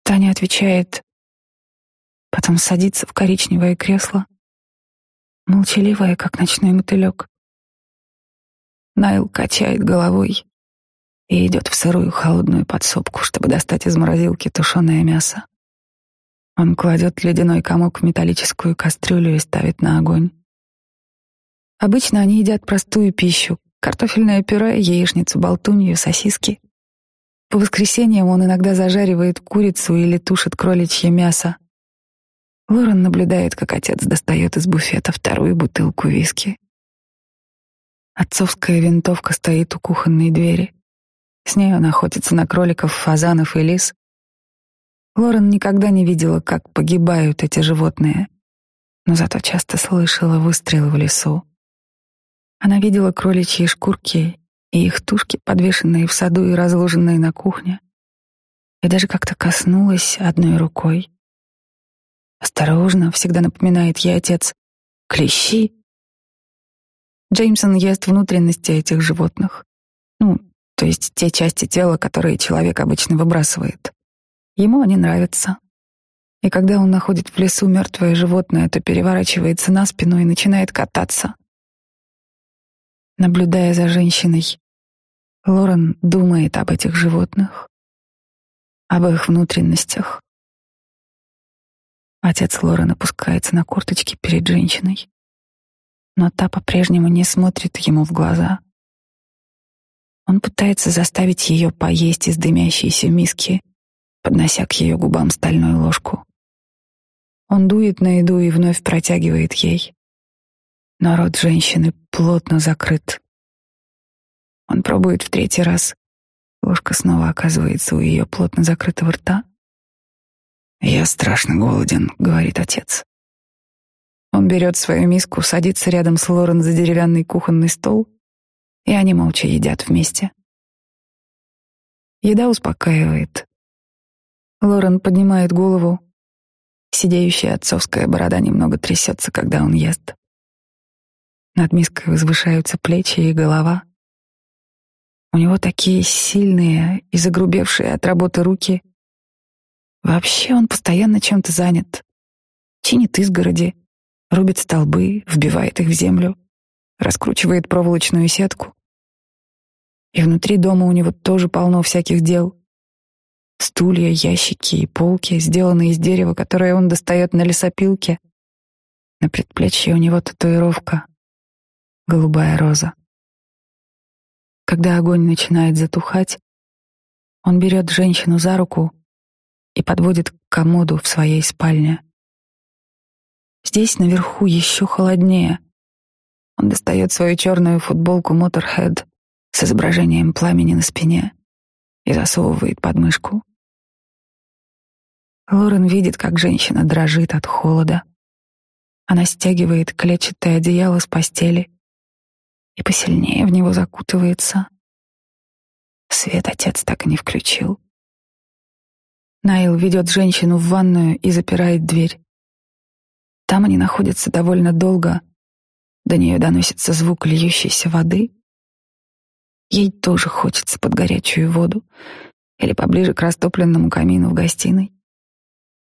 Таня отвечает, потом садится в коричневое кресло, молчаливая, как ночной мотылек. Найл качает головой и идет в сырую холодную подсобку, чтобы достать из морозилки тушеное мясо. Он кладет ледяной комок в металлическую кастрюлю и ставит на огонь. Обычно они едят простую пищу — картофельное пюре, яичницу, болтунью, сосиски. По воскресеньям он иногда зажаривает курицу или тушит кроличье мясо. Лорен наблюдает, как отец достает из буфета вторую бутылку виски. Отцовская винтовка стоит у кухонной двери. С ней он охотится на кроликов, фазанов и лис. Лорен никогда не видела, как погибают эти животные, но зато часто слышала выстрелы в лесу. Она видела кроличьи шкурки и их тушки, подвешенные в саду и разложенные на кухне, и даже как-то коснулась одной рукой. «Осторожно», — всегда напоминает ей отец, — «клещи». Джеймсон ест внутренности этих животных, ну, то есть те части тела, которые человек обычно выбрасывает. Ему они нравятся. И когда он находит в лесу мертвое животное, то переворачивается на спину и начинает кататься. Наблюдая за женщиной, Лорен думает об этих животных, об их внутренностях. Отец Лорен опускается на корточки перед женщиной, но та по-прежнему не смотрит ему в глаза. Он пытается заставить ее поесть из дымящейся миски — поднося к ее губам стальную ложку. Он дует на еду и вновь протягивает ей. Но рот женщины плотно закрыт. Он пробует в третий раз. Ложка снова оказывается у ее плотно закрытого рта. «Я страшно голоден», — говорит отец. Он берет свою миску, садится рядом с Лорен за деревянный кухонный стол, и они молча едят вместе. Еда успокаивает, Лорен поднимает голову. Сидеющая отцовская борода немного трясется, когда он ест. Над миской возвышаются плечи и голова. У него такие сильные и загрубевшие от работы руки. Вообще он постоянно чем-то занят. Чинит изгороди, рубит столбы, вбивает их в землю, раскручивает проволочную сетку. И внутри дома у него тоже полно всяких дел — стулья, ящики и полки, сделанные из дерева, которое он достает на лесопилке. На предплечье у него татуировка — голубая роза. Когда огонь начинает затухать, он берет женщину за руку и подводит к комоду в своей спальне. Здесь наверху еще холоднее. Он достает свою черную футболку Motorhead с изображением пламени на спине и засовывает подмышку. Лорен видит, как женщина дрожит от холода. Она стягивает клетчатое одеяло с постели и посильнее в него закутывается. Свет отец так и не включил. Найл ведет женщину в ванную и запирает дверь. Там они находятся довольно долго. До нее доносится звук льющейся воды — Ей тоже хочется под горячую воду или поближе к растопленному камину в гостиной.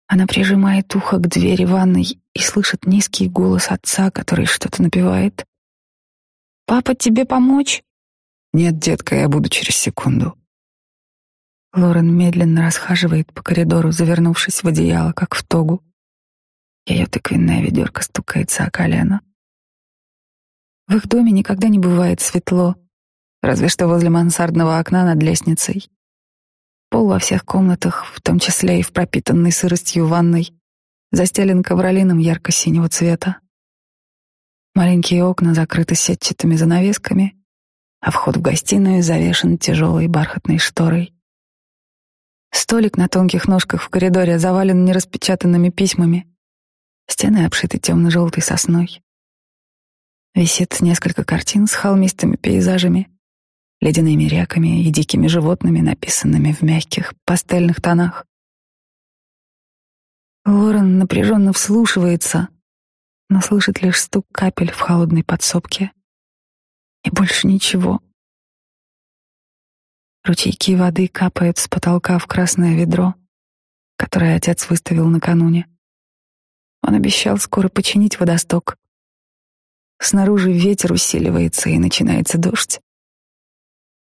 Она прижимает ухо к двери ванной и слышит низкий голос отца, который что-то напевает. «Папа, тебе помочь?» «Нет, детка, я буду через секунду». Лорен медленно расхаживает по коридору, завернувшись в одеяло, как в тогу. Ее тыквенная ведерко стукается о колено. В их доме никогда не бывает светло, разве что возле мансардного окна над лестницей. Пол во всех комнатах, в том числе и в пропитанной сыростью ванной, застелен ковролином ярко-синего цвета. Маленькие окна закрыты сетчатыми занавесками, а вход в гостиную завешен тяжелой бархатной шторой. Столик на тонких ножках в коридоре завален нераспечатанными письмами. Стены обшиты темно-желтой сосной. Висит несколько картин с холмистыми пейзажами — ледяными реками и дикими животными, написанными в мягких пастельных тонах. Лорен напряженно вслушивается, но слышит лишь стук капель в холодной подсобке и больше ничего. Ручейки воды капают с потолка в красное ведро, которое отец выставил накануне. Он обещал скоро починить водосток. Снаружи ветер усиливается и начинается дождь.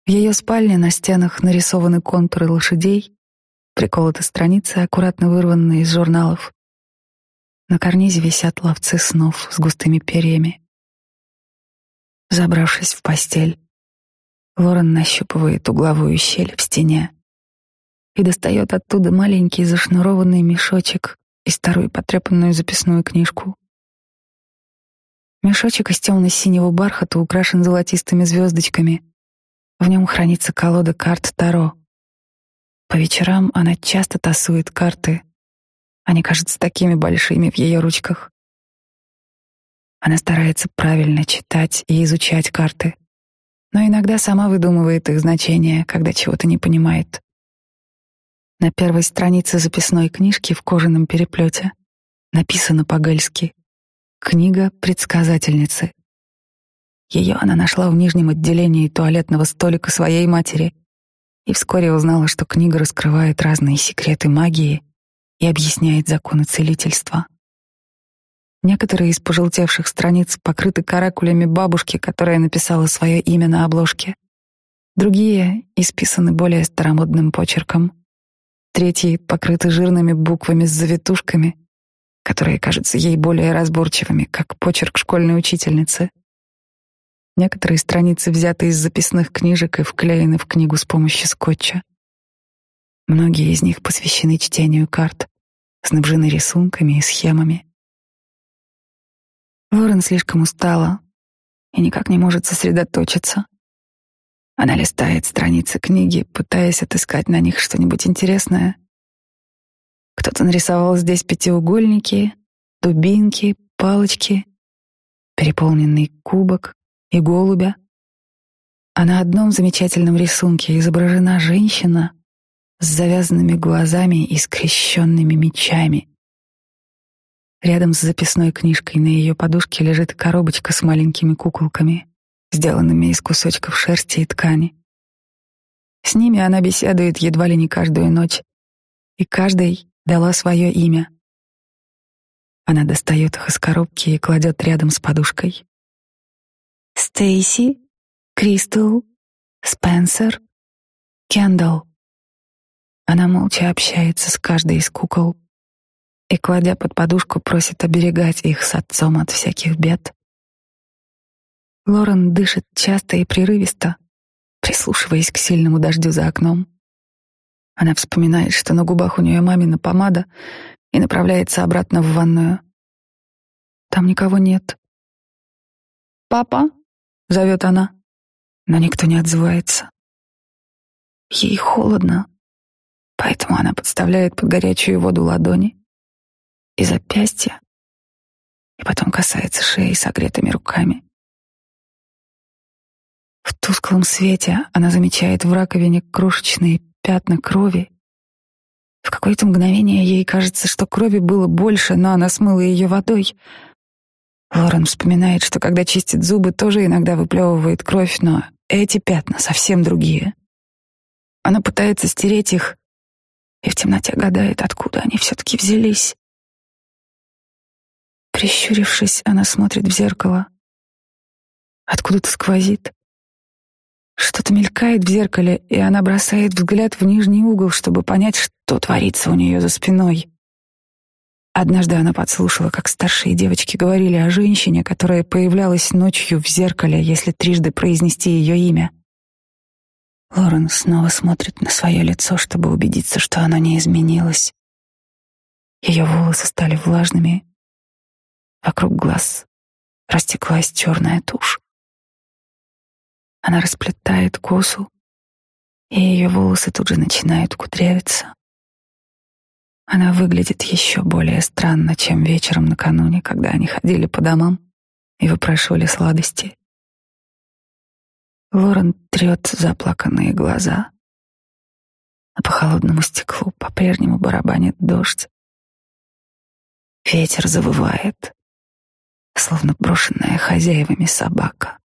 В ее спальне на стенах нарисованы контуры лошадей, приколоты страницы, аккуратно вырванные из журналов. На карнизе висят ловцы снов с густыми перьями. Забравшись в постель, Лорен нащупывает угловую щель в стене и достает оттуда маленький зашнурованный мешочек и старую потрепанную записную книжку. Мешочек из темно-синего бархата украшен золотистыми звездочками — в нем хранится колода карт Таро. По вечерам она часто тасует карты. Они кажутся такими большими в ее ручках. Она старается правильно читать и изучать карты, но иногда сама выдумывает их значение, когда чего-то не понимает. На первой странице записной книжки в кожаном переплете написано по-гельски «Книга предсказательницы». Ее она нашла в нижнем отделении туалетного столика своей матери и вскоре узнала, что книга раскрывает разные секреты магии и объясняет законы целительства. Некоторые из пожелтевших страниц покрыты каракулями бабушки, которая написала свое имя на обложке. Другие исписаны более старомодным почерком. Третьи покрыты жирными буквами с завитушками, которые кажутся ей более разборчивыми, как почерк школьной учительницы — Некоторые страницы взяты из записных книжек и вклеены в книгу с помощью скотча. Многие из них посвящены чтению карт, снабжены рисунками и схемами. Лорен слишком устала и никак не может сосредоточиться. Она листает страницы книги, пытаясь отыскать на них что-нибудь интересное. Кто-то нарисовал здесь пятиугольники, дубинки, палочки, переполненный кубок, и голубя. А на одном замечательном рисунке изображена женщина с завязанными глазами и скрещенными мечами. Рядом с записной книжкой на ее подушке лежит коробочка с маленькими куколками, сделанными из кусочков шерсти и ткани. С ними она беседует едва ли не каждую ночь, и каждой дала свое имя. Она достает их из коробки и кладет рядом с подушкой. Стейси, Кристал, спенсер кендалл она молча общается с каждой из кукол и, кладя под подушку, просит оберегать их с отцом от всяких бед. Лорен дышит часто и прерывисто, прислушиваясь к сильному дождю за окном. Она вспоминает, что на губах у нее мамина помада, и направляется обратно в ванную. Там никого нет. «Папа?» Зовет она, но никто не отзывается. Ей холодно, поэтому она подставляет под горячую воду ладони и запястья, и потом касается шеи согретыми руками. В тусклом свете она замечает в раковине крошечные пятна крови. В какое-то мгновение ей кажется, что крови было больше, но она смыла ее водой — Лорен вспоминает, что когда чистит зубы, тоже иногда выплевывает кровь, но эти пятна совсем другие. Она пытается стереть их и в темноте гадает, откуда они все-таки взялись. Прищурившись, она смотрит в зеркало. Откуда-то сквозит. Что-то мелькает в зеркале, и она бросает взгляд в нижний угол, чтобы понять, что творится у нее за спиной. Однажды она подслушала, как старшие девочки говорили о женщине, которая появлялась ночью в зеркале, если трижды произнести ее имя. Лорен снова смотрит на свое лицо, чтобы убедиться, что оно не изменилось. Ее волосы стали влажными. Вокруг глаз растеклась черная тушь. Она расплетает косу, и ее волосы тут же начинают кудрявиться. Она выглядит еще более странно, чем вечером накануне, когда они ходили по домам и выпрашивали сладости. Лорен трет заплаканные глаза, а по холодному стеклу по-прежнему барабанит дождь. Ветер завывает, словно брошенная хозяевами собака.